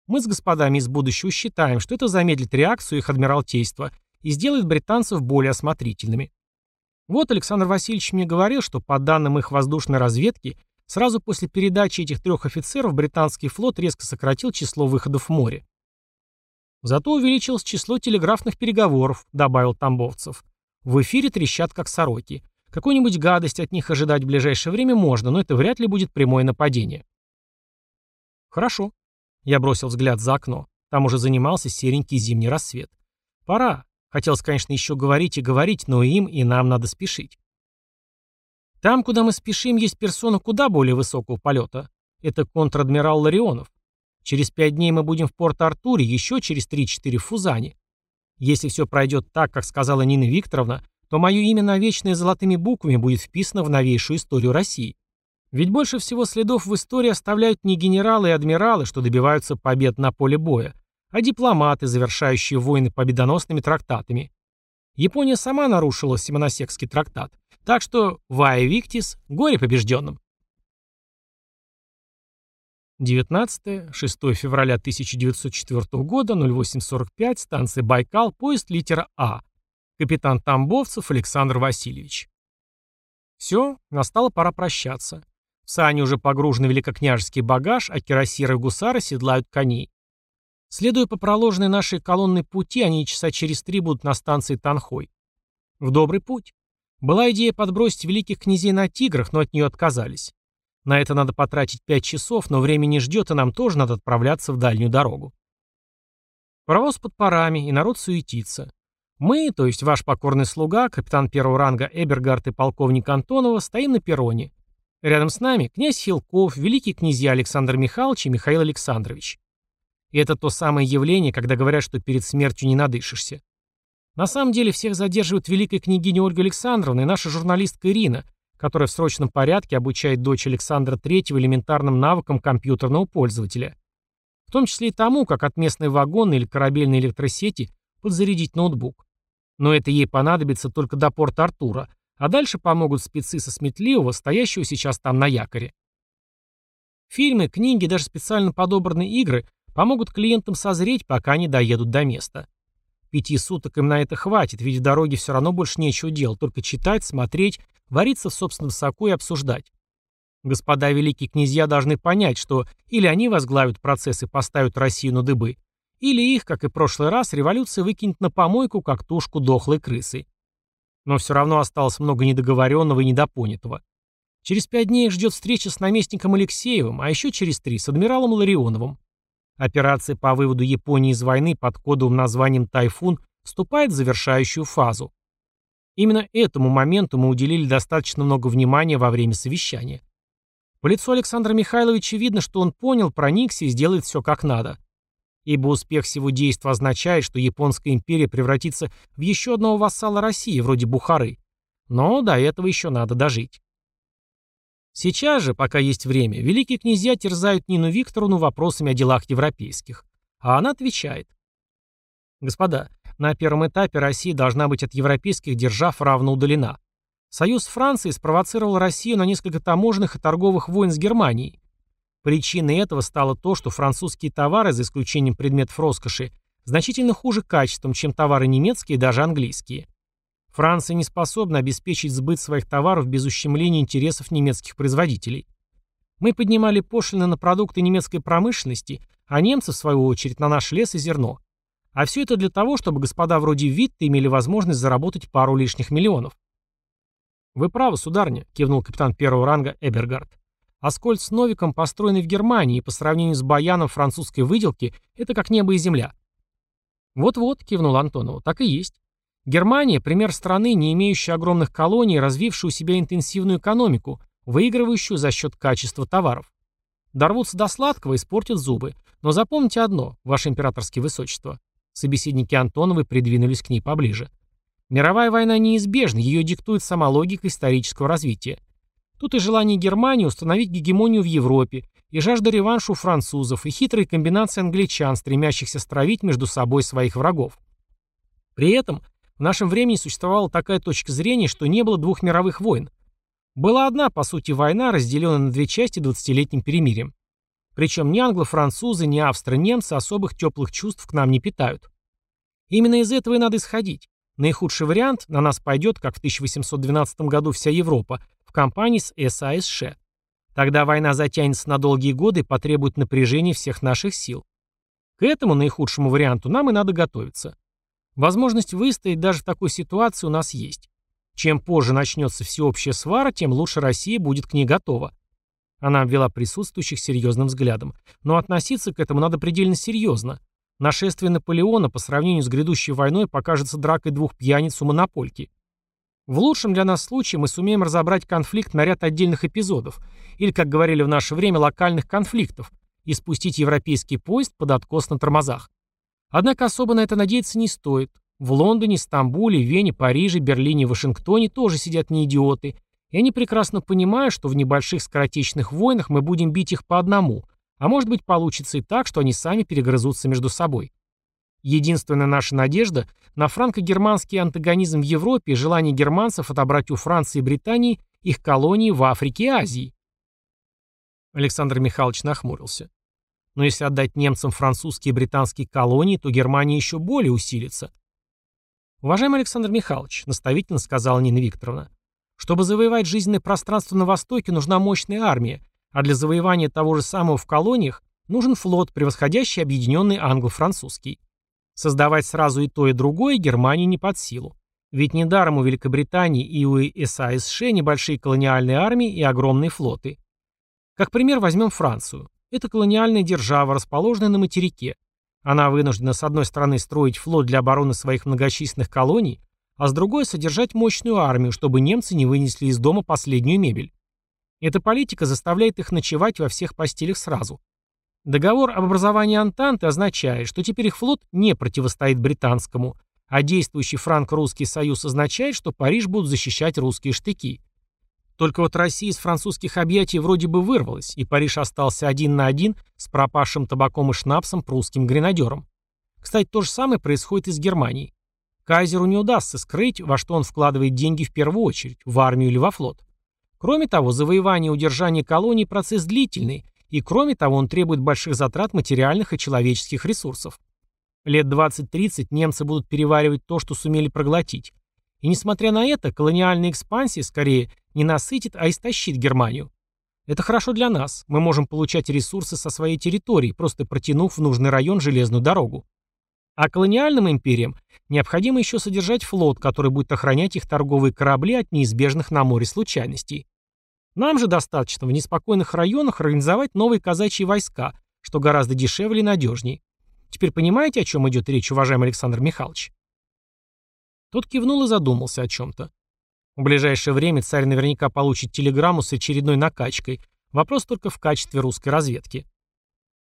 Мы с господами из будущего считаем, что это замедлит реакцию их адмиралтейства и сделает британцев более осмотрительными. Вот Александр Васильевич мне говорил, что по данным их воздушной разведки, сразу после передачи этих трех офицеров британский флот резко сократил число выходов в море. Зато увеличилось число телеграфных переговоров, добавил Тамбовцев. В эфире трещат как сороки. Какую-нибудь гадость от них ожидать в ближайшее время можно, но это вряд ли будет прямое нападение. Хорошо, я бросил взгляд за окно. Там уже занимался серенький зимний рассвет. Пора. Хотелось, конечно, еще говорить и говорить, но им и нам надо спешить. Там, куда мы спешим, есть персона куда более высокого полета. Это контр-адмирал Ларионов. Через пять дней мы будем в Порт-Артуре, еще через три-четыре в Фузане. Если все пройдет так, как сказала Нина Викторовна, то мое имя навечно золотыми буквами будет вписано в новейшую историю России. Ведь больше всего следов в истории оставляют не генералы и адмиралы, что добиваются побед на поле боя, а дипломаты, завершающие войны победоносными трактатами. Япония сама нарушила Симоносекский трактат, так что «Вая Виктис» — горе побежденным. 19-6 февраля 1904 года, 08.45, станция Байкал, поезд литера А. Капитан Тамбовцев Александр Васильевич. Все, настала пора прощаться. В сане уже погружен великокняжеский багаж, а кирасиры и гусары седлают коней. Следуя по проложенной нашей колонной пути, они часа через три будут на станции Танхой. В добрый путь. Была идея подбросить великих князей на тиграх, но от нее отказались. На это надо потратить пять часов, но время не ждет, и нам тоже надо отправляться в дальнюю дорогу. Паровоз под парами, и народ суетится. Мы, то есть ваш покорный слуга, капитан первого ранга Эбергард и полковник Антонова, стоим на перроне. Рядом с нами князь Хилков, великий князья Александр Михайлович и Михаил Александрович. И это то самое явление, когда говорят, что перед смертью не надышишься. На самом деле всех задерживает великая княгиня Ольга Александровна и наша журналистка Ирина, которая в срочном порядке обучает дочь Александра III элементарным навыкам компьютерного пользователя. В том числе и тому, как от местной вагонной или корабельной электросети подзарядить ноутбук. Но это ей понадобится только до порта Артура, а дальше помогут спецы со Сметливого, стоящего сейчас там на якоре. Фильмы, книги, даже специально подобранные игры помогут клиентам созреть, пока они доедут до места. Пяти суток им на это хватит, ведь в дороге все равно больше нечего делать, только читать, смотреть, вариться в собственном соку и обсуждать. Господа великие князья должны понять, что или они возглавят процесс и поставят Россию на дыбы, или их, как и в прошлый раз, революция выкинет на помойку, как тушку дохлой крысы. Но все равно осталось много недоговоренного и недопонятого. Через пять дней ждет встреча с наместником Алексеевым, а еще через три с адмиралом Ларионовым. Операция по выводу Японии из войны под кодовым названием «Тайфун» вступает в завершающую фазу. Именно этому моменту мы уделили достаточно много внимания во время совещания. По лицу Александра Михайловича видно, что он понял, проникся и сделает все как надо ибо успех всего действа означает, что Японская империя превратится в еще одного вассала России, вроде Бухары. Но до этого еще надо дожить. Сейчас же, пока есть время, великие князья терзают Нину Викторовну вопросами о делах европейских. А она отвечает. Господа, на первом этапе Россия должна быть от европейских держав равно удалена. Союз Франции спровоцировал Россию на несколько таможенных и торговых войн с Германией. Причиной этого стало то, что французские товары, за исключением предметов роскоши, значительно хуже качеством, чем товары немецкие и даже английские. Франция не способна обеспечить сбыт своих товаров без ущемления интересов немецких производителей. Мы поднимали пошлины на продукты немецкой промышленности, а немцы, в свою очередь, на наш лес и зерно. А все это для того, чтобы господа вроде Витта имели возможность заработать пару лишних миллионов. «Вы правы, сударня», — кивнул капитан первого ранга Эбергард. Аскольд с Новиком построены в Германии, и по сравнению с баяном французской выделки это как небо и земля. Вот-вот, кивнул Антонов, так и есть. Германия – пример страны, не имеющей огромных колоний, развившей у себя интенсивную экономику, выигрывающую за счет качества товаров. Дорвутся до сладкого испортят зубы. Но запомните одно, ваше императорское высочество. Собеседники Антоновой придвинулись к ней поближе. Мировая война неизбежна, ее диктует сама логика исторического развития. Тут и желание Германии установить гегемонию в Европе, и жажда реванша у французов, и хитрые комбинации англичан, стремящихся стравить между собой своих врагов. При этом в нашем времени существовала такая точка зрения, что не было двух мировых войн. Была одна, по сути, война, разделенная на две части 20-летним перемирием. Причем ни англо-французы, ни австро-немцы особых теплых чувств к нам не питают. Именно из этого и надо исходить. Наихудший вариант на нас пойдет, как в 1812 году вся Европа, в компании с САСШ. Тогда война затянется на долгие годы и потребует напряжения всех наших сил. К этому наихудшему варианту нам и надо готовиться. Возможность выстоять даже в такой ситуации у нас есть. Чем позже начнется всеобщая свара, тем лучше Россия будет к ней готова. Она обвела присутствующих серьезным взглядом. Но относиться к этому надо предельно серьезно. Нашествие Наполеона по сравнению с грядущей войной покажется дракой двух пьяниц у монопольки. В лучшем для нас случае мы сумеем разобрать конфликт на ряд отдельных эпизодов, или, как говорили в наше время, локальных конфликтов, и спустить европейский поезд под откос на тормозах. Однако особо на это надеяться не стоит. В Лондоне, Стамбуле, Вене, Париже, Берлине и Вашингтоне тоже сидят не идиоты, и они прекрасно понимают, что в небольших скоротечных войнах мы будем бить их по одному, а может быть получится и так, что они сами перегрызутся между собой. Единственная наша надежда на франко-германский антагонизм в Европе и желание германцев отобрать у Франции и Британии их колонии в Африке и Азии. Александр Михайлович нахмурился. Но если отдать немцам французские и британские колонии, то Германия еще более усилится. «Уважаемый Александр Михайлович», — наставительно сказала Нина Викторовна, чтобы завоевать жизненное пространство на Востоке, нужна мощная армия, а для завоевания того же самого в колониях нужен флот, превосходящий объединенный англо-французский. Создавать сразу и то, и другое Германии не под силу. Ведь недаром у Великобритании и у САСШ небольшие колониальные армии и огромные флоты. Как пример возьмем Францию. Это колониальная держава, расположенная на материке. Она вынуждена с одной стороны строить флот для обороны своих многочисленных колоний, а с другой содержать мощную армию, чтобы немцы не вынесли из дома последнюю мебель. Эта политика заставляет их ночевать во всех постелях сразу. Договор об образовании Антанты означает, что теперь их флот не противостоит британскому, а действующий франко-русский союз означает, что Париж будут защищать русские штыки. Только вот Россия из французских объятий вроде бы вырвалась, и Париж остался один на один с пропавшим табаком и шнапсом прусским гренадером. Кстати, то же самое происходит и с Германией. Кайзеру не удастся скрыть, во что он вкладывает деньги в первую очередь, в армию или во флот. Кроме того, завоевание и удержание колоний – процесс длительный, и кроме того, он требует больших затрат материальных и человеческих ресурсов. Лет 20-30 немцы будут переваривать то, что сумели проглотить. И несмотря на это, колониальная экспансия скорее не насытит, а истощит Германию. Это хорошо для нас. Мы можем получать ресурсы со своей территории, просто протянув в нужный район железную дорогу. А колониальным империям необходимо еще содержать флот, который будет охранять их торговые корабли от неизбежных на море случайностей. Нам же достаточно в неспокойных районах организовать новые казачьи войска, что гораздо дешевле и надежней. Теперь понимаете, о чем идет речь, уважаемый Александр Михайлович? Тот кивнул и задумался о чем-то. В ближайшее время царь наверняка получит телеграмму с очередной накачкой. Вопрос только в качестве русской разведки.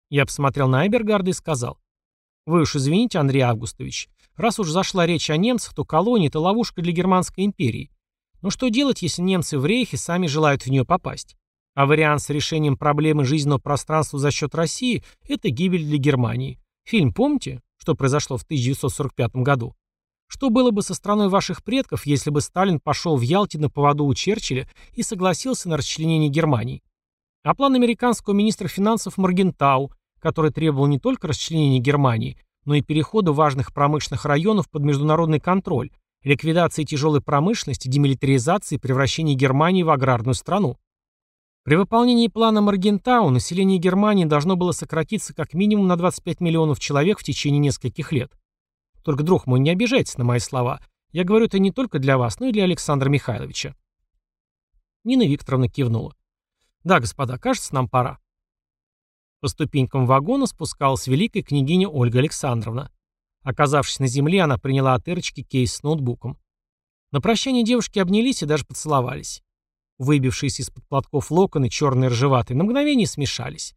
Я посмотрел на Эбергарда и сказал. Вы уж извините, Андрей Августович, раз уж зашла речь о немцах, то колония – это ловушка для Германской империи. Но что делать, если немцы в рейхе сами желают в нее попасть? А вариант с решением проблемы жизненного пространства за счет России – это гибель для Германии. Фильм помните, что произошло в 1945 году? Что было бы со страной ваших предков, если бы Сталин пошел в Ялте на поводу у Черчилля и согласился на расчленение Германии? А план американского министра финансов Маргентау – который требовал не только расчленения Германии, но и перехода важных промышленных районов под международный контроль, ликвидации тяжелой промышленности, демилитаризации и превращения Германии в аграрную страну. При выполнении плана Маргентау население Германии должно было сократиться как минимум на 25 миллионов человек в течение нескольких лет. Только, друг мой, не обижайтесь на мои слова. Я говорю это не только для вас, но и для Александра Михайловича. Нина Викторовна кивнула. Да, господа, кажется, нам пора. По ступенькам вагона спускалась великая княгиня Ольга Александровна. Оказавшись на земле, она приняла от Эрочки кейс с ноутбуком. На прощание девушки обнялись и даже поцеловались. Выбившиеся из-под платков локоны, черные ржеватые, на мгновение смешались.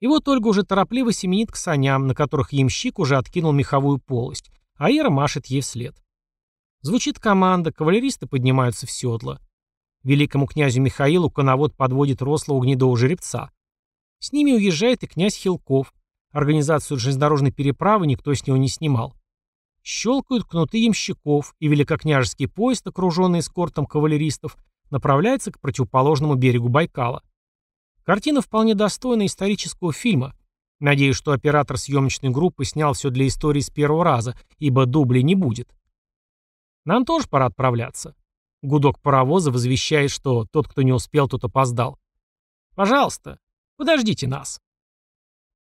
И вот Ольга уже торопливо семенит к саням, на которых ямщик уже откинул меховую полость, а Ира машет ей вслед. Звучит команда, кавалеристы поднимаются в седло. Великому князю Михаилу коновод подводит рослого гнедого жеребца. С ними уезжает и князь Хилков. Организацию железнодорожной переправы никто с него не снимал. Щелкают кнуты ямщиков, и великокняжеский поезд, окруженный эскортом кавалеристов, направляется к противоположному берегу Байкала. Картина вполне достойна исторического фильма. Надеюсь, что оператор съемочной группы снял все для истории с первого раза, ибо дублей не будет. Нам тоже пора отправляться. Гудок паровоза возвещает, что тот, кто не успел, тот опоздал. Пожалуйста, подождите нас.